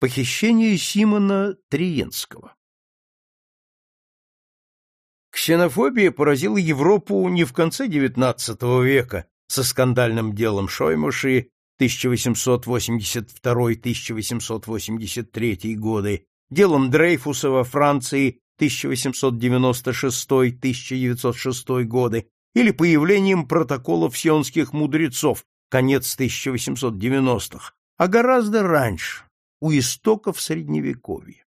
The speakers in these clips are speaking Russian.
Похищение Симона Триенского. Ксенофобия поразила Европу не в конце XIX века со скандальным делом Шоймуши 1882-1883 годы, делом Дрейфуса во Франции 1896-1906 годы или появлением протоколов сионских мудрецов конец 1890-х, а гораздо раньше, у истоков Средневековья.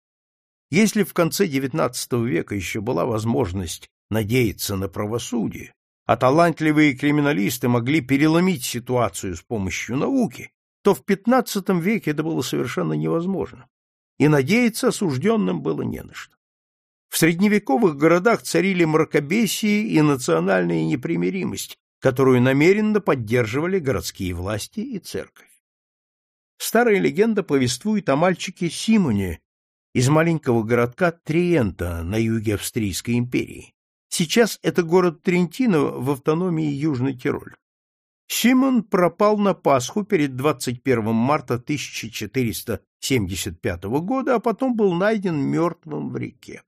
Если в конце XIX века еще была возможность надеяться на правосудие, а талантливые криминалисты могли переломить ситуацию с помощью науки, то в XV веке это было совершенно невозможно, и надеяться осужденным было не на что. В средневековых городах царили мракобесие и национальная непримиримость, которую намеренно поддерживали городские власти и церковь. Старая легенда повествует о мальчике Симоне из маленького городка Триента на юге Австрийской империи. Сейчас это город Трентино в автономии Южный Тироль. Симон пропал на Пасху перед 21 марта 1475 года, а потом был найден мертвым в реке.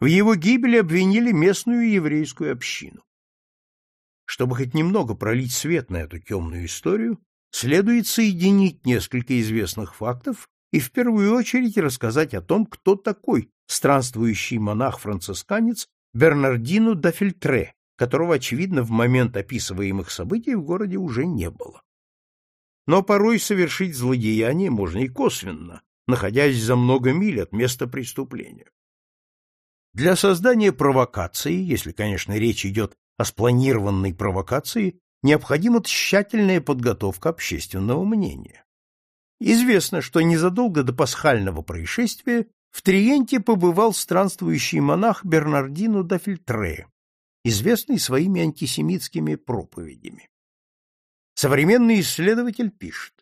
В его гибели обвинили местную еврейскую общину. Чтобы хоть немного пролить свет на эту темную историю, следует соединить несколько известных фактов и в первую очередь рассказать о том, кто такой странствующий монах-францисканец Бернардино да Фильтре, которого, очевидно, в момент описываемых событий в городе уже не было. Но порой совершить злодеяние можно и косвенно, находясь за много миль от места преступления. Для создания провокации, если, конечно, речь идет о спланированной провокации, необходима тщательная подготовка общественного мнения. Известно, что незадолго до пасхального происшествия в Триенте побывал странствующий монах Бернардино да Фильтре, известный своими антисемитскими проповедями. Современный исследователь пишет,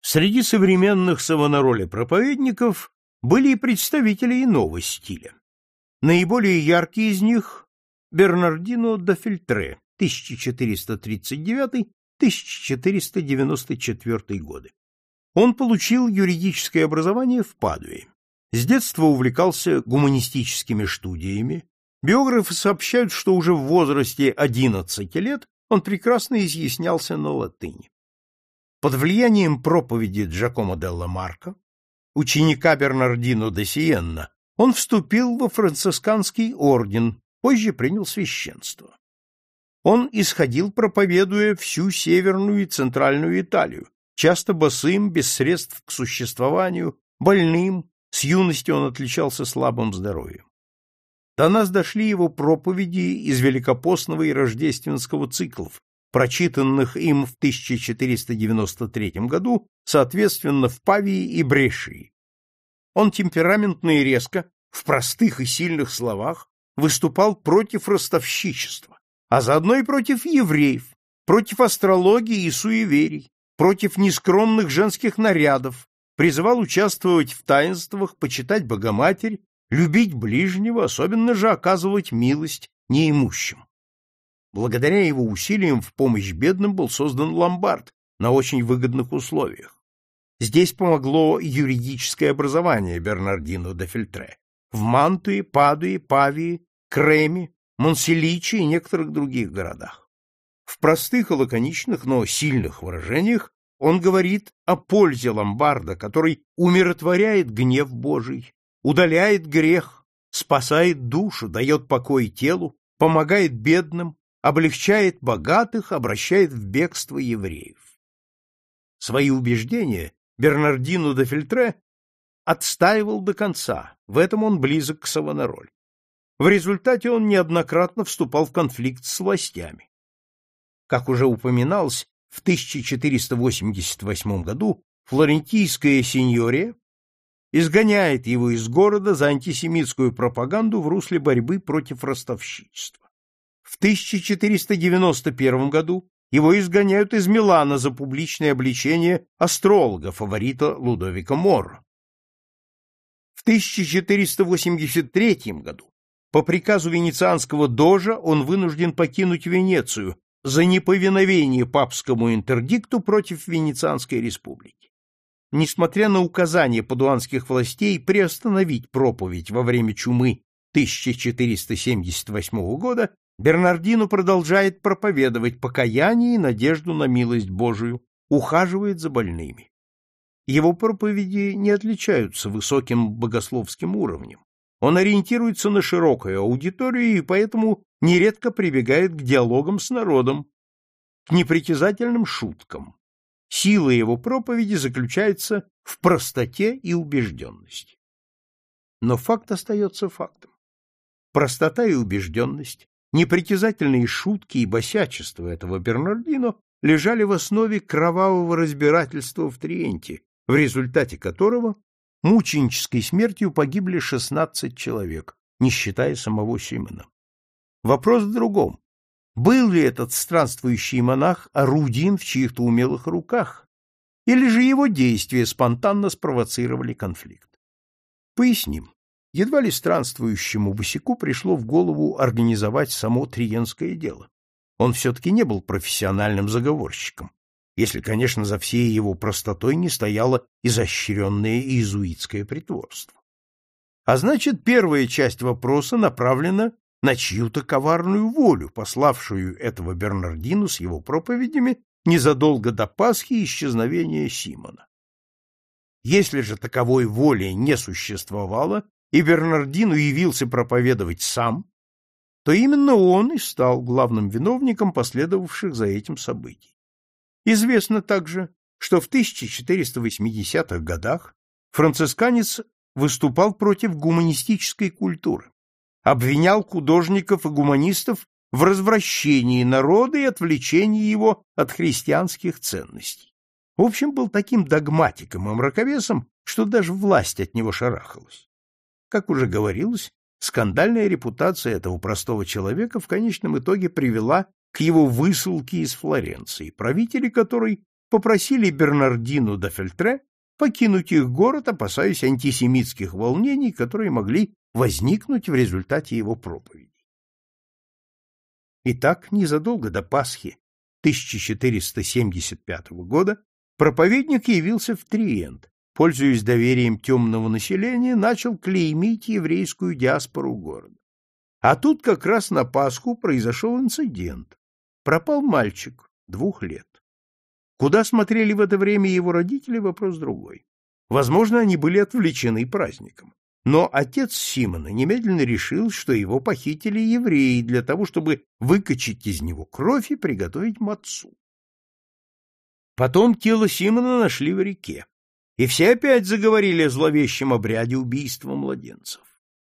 среди современных Савонароля проповедников были и представители иного стиля. Наиболее яркий из них – Бернардино да Фильтре, 1439-1494 годы. Он получил юридическое образование в Падуе. С детства увлекался гуманистическими студиями. Биографы сообщают, что уже в возрасте 11 лет он прекрасно изъяснялся на латыни. Под влиянием проповеди Джакомо делла Марко, ученика Бернардино де Сиенна, он вступил во францисканский орден, позже принял священство. Он исходил, проповедуя всю северную и центральную Италию, часто босым, без средств к существованию, больным, с юности он отличался слабым здоровьем. До нас дошли его проповеди из Великопостного и Рождественского циклов, прочитанных им в 1493 году, соответственно, в Павии и Брешии. Он темпераментно и резко, в простых и сильных словах, выступал против ростовщичества, а заодно и против евреев, против астрологии и суеверий, против нескромных женских нарядов, призывал участвовать в таинствах, почитать Богоматерь, любить ближнего, особенно же оказывать милость неимущим. Благодаря его усилиям в помощь бедным был создан ломбард на очень выгодных условиях. Здесь помогло юридическое образование Бернардино де Фильтре. В Мантуе, Падуе, Павии, Креме, Монселичи и некоторых других городах. В простых и лаконичных, но сильных выражениях он говорит о пользе ломбарда, который умиротворяет гнев Божий, удаляет грех, спасает душу, дает покой телу, помогает бедным, облегчает богатых, обращает в бегство евреев. Свои убеждения Бернардино де Фильтре отстаивал до конца, в этом он близок к Савонароль. В результате он неоднократно вступал в конфликт с властями. Как уже упоминалось, в 1488 году флорентийская сеньория изгоняет его из города за антисемитскую пропаганду в русле борьбы против ростовщичества. В 1491 году его изгоняют из Милана за публичное обличение астролога, фаворита Лудовика Морра. В 1483 году по приказу венецианского дожа он вынужден покинуть Венецию за неповиновение папскому интердикту против Венецианской республики. несмотря на указания падуанских властей приостановить проповедь во время чумы 1478 года, Бернардино продолжает проповедовать покаяние и надежду на милость Божию, ухаживает за больными. Его проповеди не отличаются высоким богословским уровнем. Он ориентируется на широкую аудиторию и поэтому нередко прибегает к диалогам с народом, к непритязательным шуткам. Сила его проповеди заключается в простоте и убежденности. Но факт остается фактом. Простота и убежденность, непритязательные шутки и босячество этого Бернардино лежали в основе кровавого разбирательства в Триенте, в результате которого мученической смертью погибли 16 человек, не считая самого Симона. Вопрос в другом. Был ли этот странствующий монах орудием в чьих-то умелых руках, или же его действия спонтанно спровоцировали конфликт? Поясним. Едва ли странствующему босику пришло в голову организовать само триенское дело. Он все-таки не был профессиональным заговорщиком, если, конечно, за всей его простотой не стояло изощренное иезуитское притворство. А значит, первая часть вопроса направлена на чью-то коварную волю, пославшую этого Бернардину с его проповедями незадолго до Пасхи исчезновения Симона. Если же таковой воли не существовало, и Бернардину явился проповедовать сам, то именно он и стал главным виновником последовавших за этим событий. Известно также, что в 1480-х годах францисканец выступал против гуманистической культуры, обвинял художников и гуманистов в развращении народа и отвлечении его от христианских ценностей. В общем, был таким догматиком и мракобесом, что даже власть от него шарахалась. Как уже говорилось, скандальная репутация этого простого человека в конечном итоге привела к его высылке из Флоренции, правители которой попросили Бернардину да Фельтре покинуть их город, опасаясь антисемитских волнений, которые могли возникнуть в результате его проповедей. Итак, незадолго до Пасхи 1475 года проповедник явился в Триент, пользуясь доверием темного населения, начал клеймить еврейскую диаспору города. А тут как раз на Пасху произошел инцидент. Пропал мальчик двух лет. Куда смотрели в это время его родители – вопрос другой. Возможно, они были отвлечены праздником. Но отец Симона немедленно решил, что его похитили евреи для того, чтобы выкачать из него кровь и приготовить мацу. Потом тело Симона нашли в реке, и все опять заговорили о зловещем обряде убийства младенцев.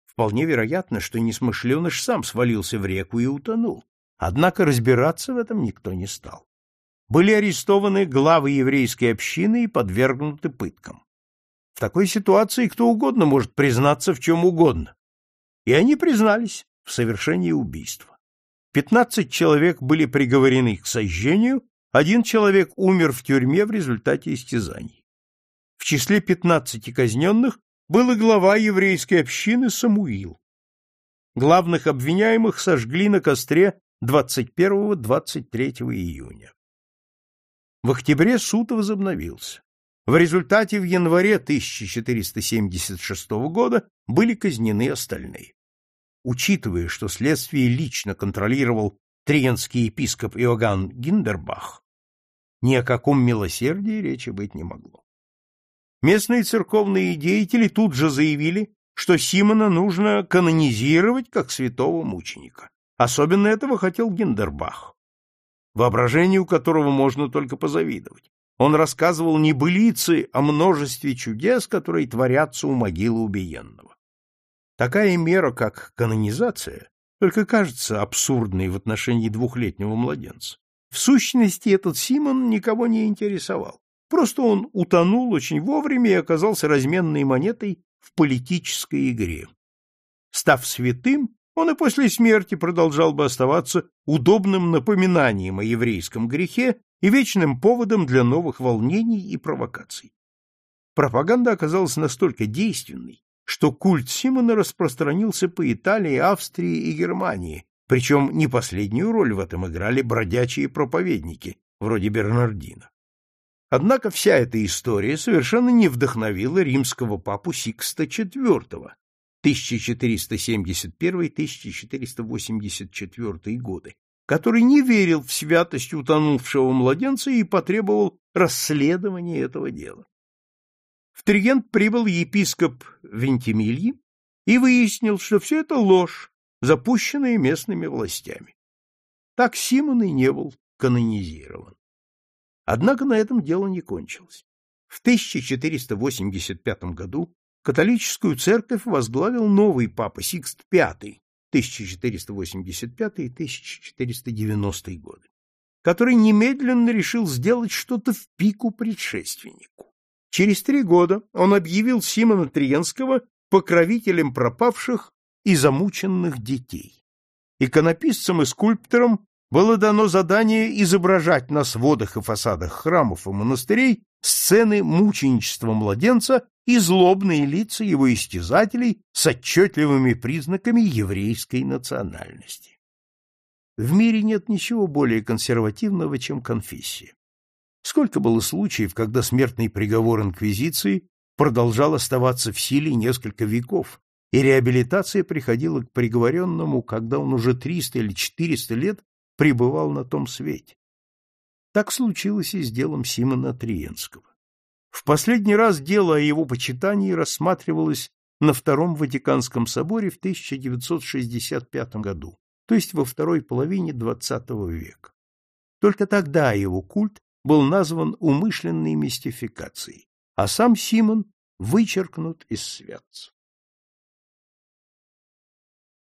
Вполне вероятно, что несмышленыш сам свалился в реку и утонул, однако разбираться в этом никто не стал. Были арестованы главы еврейской общины и подвергнуты пыткам. В такой ситуации кто угодно может признаться в чем угодно. И они признались в совершении убийства. Пятнадцать человек были приговорены к сожжению, один человек умер в тюрьме в результате истязаний. В числе пятнадцати казненных был и глава еврейской общины Самуил. Главных обвиняемых сожгли на костре 21-23 июня. В октябре суд возобновился. В результате в январе 1476 года были казнены остальные. Учитывая, что следствие лично контролировал триенский епископ Иоганн Гиндербах, ни о каком милосердии речи быть не могло. Местные церковные деятели тут же заявили, что Симона нужно канонизировать как святого мученика. Особенно этого хотел Гиндербах, воображению которого можно только позавидовать. Он рассказывал не былицы о множестве чудес, которые творятся у могилы убиенного. Такая мера, как канонизация, только кажется абсурдной в отношении двухлетнего младенца. В сущности, этот Симон никого не интересовал. Просто он утонул очень вовремя и оказался разменной монетой в политической игре. Став святым, он и после смерти продолжал бы оставаться удобным напоминанием о еврейском грехе и вечным поводом для новых волнений и провокаций. Пропаганда оказалась настолько действенной, что культ Симона распространился по Италии, Австрии и Германии, причем не последнюю роль в этом играли бродячие проповедники, вроде Бернардина. Однако вся эта история совершенно не вдохновила римского папу Сикста IV 1471-1484 годы, который не верил в святость утонувшего младенца и потребовал расследования этого дела. В Тригент прибыл епископ Вентимильи и выяснил, что все это ложь, запущенная местными властями. Так Симон и не был канонизирован. Однако на этом дело не кончилось. В 1485 году католическую церковь возглавил новый папа Сикст V 1485-1490 годы, который немедленно решил сделать что-то в пику предшественнику. Через три года он объявил Симона Триенского покровителем пропавших и замученных детей. Иконописцам и скульпторам было дано задание изображать на сводах и фасадах храмов и монастырей сцены мученичества младенца и злобные лица его истязателей с отчетливыми признаками еврейской национальности. В мире нет ничего более консервативного, чем конфессия. Сколько было случаев, когда смертный приговор инквизиции продолжал оставаться в силе несколько веков, и реабилитация приходила к приговоренному, когда он уже 300 или 400 лет пребывал на том свете. Так случилось и с делом Симона Триенского. В последний раз дело о его почитании рассматривалось на Втором Ватиканском соборе в 1965 году, то есть во второй половине XX века. Только тогда его культ был назван умышленной мистификацией, а сам Симон вычеркнут из святцев.